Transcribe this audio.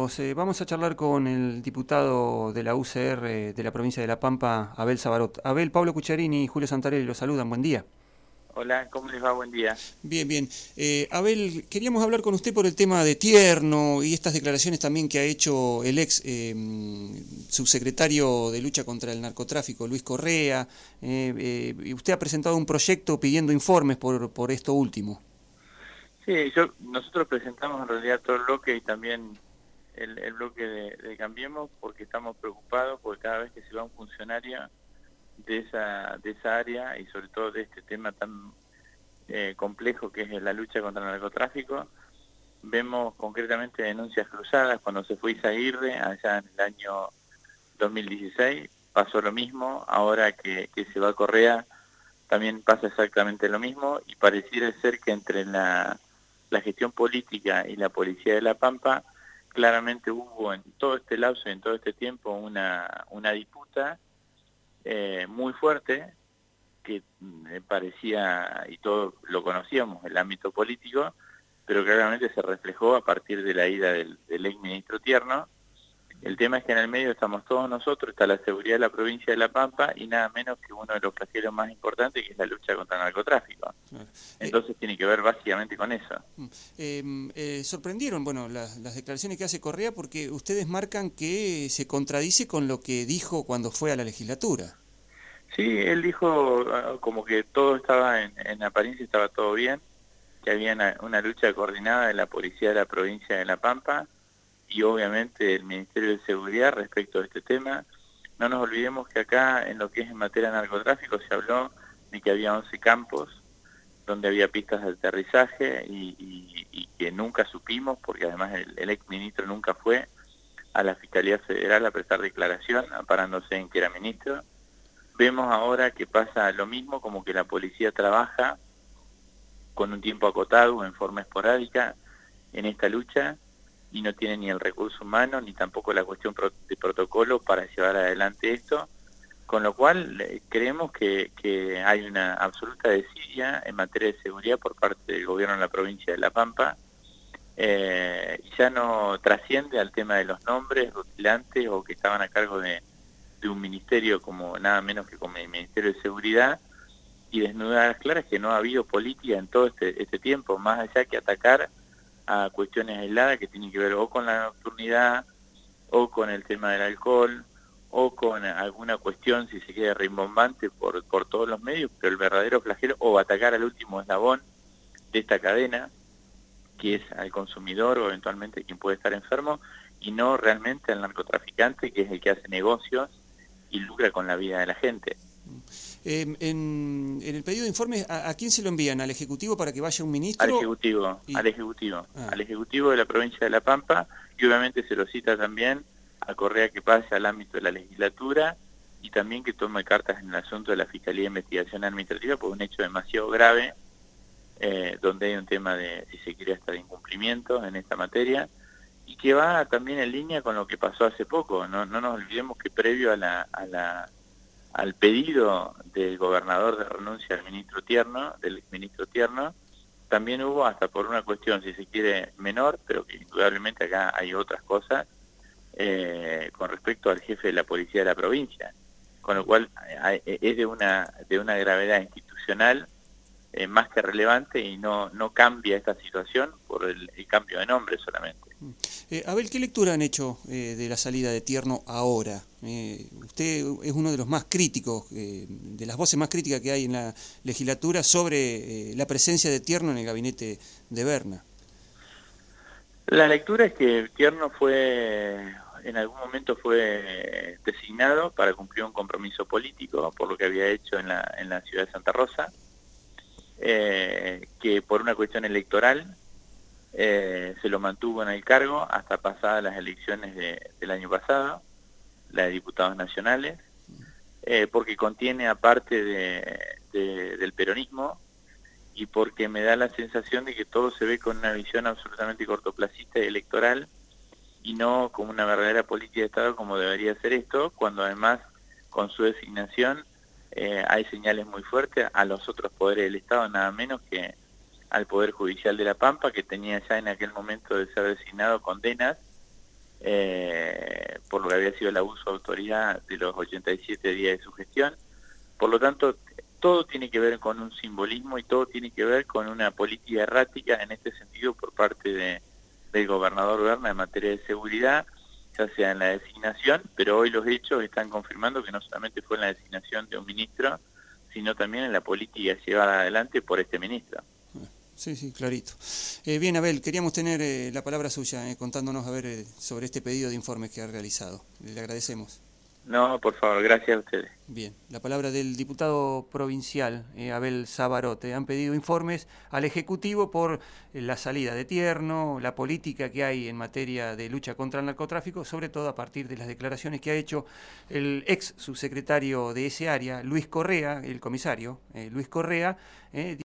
Eh, vamos a charlar con el diputado de la UCR de la provincia de La Pampa, Abel Sabarot. Abel, Pablo Cucharini y Julio Santarelli los saludan. Buen día. Hola, ¿cómo les va? Buen día. Bien, bien. Eh, Abel, queríamos hablar con usted por el tema de Tierno y estas declaraciones también que ha hecho el ex eh, subsecretario de lucha contra el narcotráfico, Luis Correa. Eh, usted ha presentado un proyecto pidiendo informes por, por esto último. Sí, yo, nosotros presentamos en realidad todo el bloque y también el, bloque de, Cambiemos porque estamos preocupados porque cada vez que se va un funcionario de esa, de esa área y sobre todo de este tema tan eh, complejo que es la lucha contra el narcotráfico. Vemos concretamente denuncias cruzadas cuando se fue Isaguirre allá en el año 2016, pasó lo mismo, ahora que, se va a Correa también pasa exactamente lo mismo y pareciera ser que entre la, la gestión política y la policía de La Pampa claramente hubo en todo este lapso, en todo este tiempo, una, una disputa eh, muy fuerte que me parecía, y todos lo conocíamos, el ámbito político, pero claramente se reflejó a partir de la ida del, del ex ministro Tierno. El tema es que en el medio estamos todos nosotros, está la seguridad de la provincia de La Pampa y nada menos que uno de los flagelos más importantes que es la lucha contra el narcotráfico. Entonces tiene que ver básicamente con eso. Mm. Em, eh, sorprendieron, bueno, las declaraciones que hace Correa porque ustedes marcan que se contradice con lo que dijo cuando fue a la legislatura. Sí, él dijo ah, como que todo estaba en, en apariencia estaba todo bien, que había una, lucha coordinada de la policía de la provincia de La Pampa y obviamente el Ministerio de Seguridad respecto a este tema. No nos olvidemos que acá en lo que es en materia de narcotráfico se habló de que había 11 campos donde había pistas de aterrizaje y, que nunca supimos, porque además el, el ex nunca fue a la Fiscalía Federal a prestar declaración, amparándose en que era ministro Vemos ahora que pasa lo mismo, como que la policía trabaja con un tiempo acotado en forma esporádica en esta lucha y no tiene ni el recurso humano ni tampoco la cuestión de protocolo para llevar adelante esto, con lo cual creemos que, hay una absoluta desidia en materia de seguridad por parte del gobierno de la provincia de La Pampa, eh, ya no trasciende al tema de los nombres rutilantes o que estaban a cargo de, de un ministerio como nada menos que como el Ministerio de Seguridad y desnudar claras que no ha habido política en todo este, este tiempo, más allá que atacar a cuestiones aisladas que tienen que ver o con la nocturnidad o con el tema del alcohol o con alguna cuestión, si se quiere, rimbombante por, por todos los medios, pero el verdadero flagelo, o atacar al último eslabón de esta cadena, que es al consumidor o eventualmente quien puede estar enfermo, y no realmente al narcotraficante, que es el que hace negocios y lucra con la vida de la gente. Eh, en, el pedido de informe, ¿a, quién se lo envían? ¿Al Ejecutivo para que vaya un ministro? Al Ejecutivo, al Ejecutivo, ah. al Ejecutivo de la provincia de La Pampa y obviamente se lo cita también a Correa que pase al ámbito de la legislatura y también que tome cartas en el asunto de la Fiscalía de Investigación Administrativa por un hecho demasiado grave eh, donde hay un tema de, si se quiere, hasta de incumplimiento en esta materia y que va también en línea con lo que pasó hace poco. No, no nos olvidemos que previo a la, a la, al pedido del gobernador de renuncia al ministro Tierno, del ministro Tierno, también hubo hasta por una cuestión, si se quiere, menor, pero que indudablemente acá hay otras cosas, eh, con respecto al jefe de la policía de la provincia, con lo cual eh, es de una, de una gravedad institucional eh, más que relevante y no, no cambia esta situación por el cambio de nombre solamente. Eh, Abel, ¿qué lectura han hecho eh, de la salida de Tierno ahora? Eh, usted es uno de los más críticos, de las voces más críticas que hay en la legislatura sobre la presencia de Tierno en el gabinete de Berna. La lectura es que Tierno fue, en algún momento fue designado para cumplir un compromiso político por lo que había hecho en la, en la ciudad de Santa Rosa, que por una cuestión electoral eh, se lo mantuvo en el cargo hasta pasadas las elecciones del año pasado, la de diputados nacionales, eh, porque contiene aparte del peronismo y porque me da la sensación de que todo se ve con una visión absolutamente cortoplacista y electoral y no como una verdadera política de Estado como debería ser esto, cuando además con su designación eh, hay señales muy fuertes a los otros poderes del Estado, nada menos que al Poder Judicial de La Pampa, que tenía ya en aquel momento de ser designado condenas eh, por lo que había sido el abuso de autoridad de los 87 días de su gestión. Por lo tanto, todo tiene que ver con un simbolismo y todo tiene que ver con una política errática en este sentido por parte de, del gobernador Berna en materia de seguridad, ya sea en la designación, pero hoy los hechos están confirmando que no solamente fue en la designación de un ministro, sino también en la política llevada adelante por este ministro. Sí, sí, clarito. Eh, bien, Abel, queríamos tener eh, la palabra suya eh, contándonos a ver sobre este pedido de informe que ha realizado. Le agradecemos. No, por favor, gracias a ustedes. Bien, la palabra del diputado provincial, Abel Sabarote. Han pedido informes al Ejecutivo por la salida de Tierno, la política que hay en materia de lucha contra el narcotráfico, sobre todo a partir de las declaraciones que ha hecho el ex subsecretario de ese área, Luis Correa, el comisario, Luis Correa,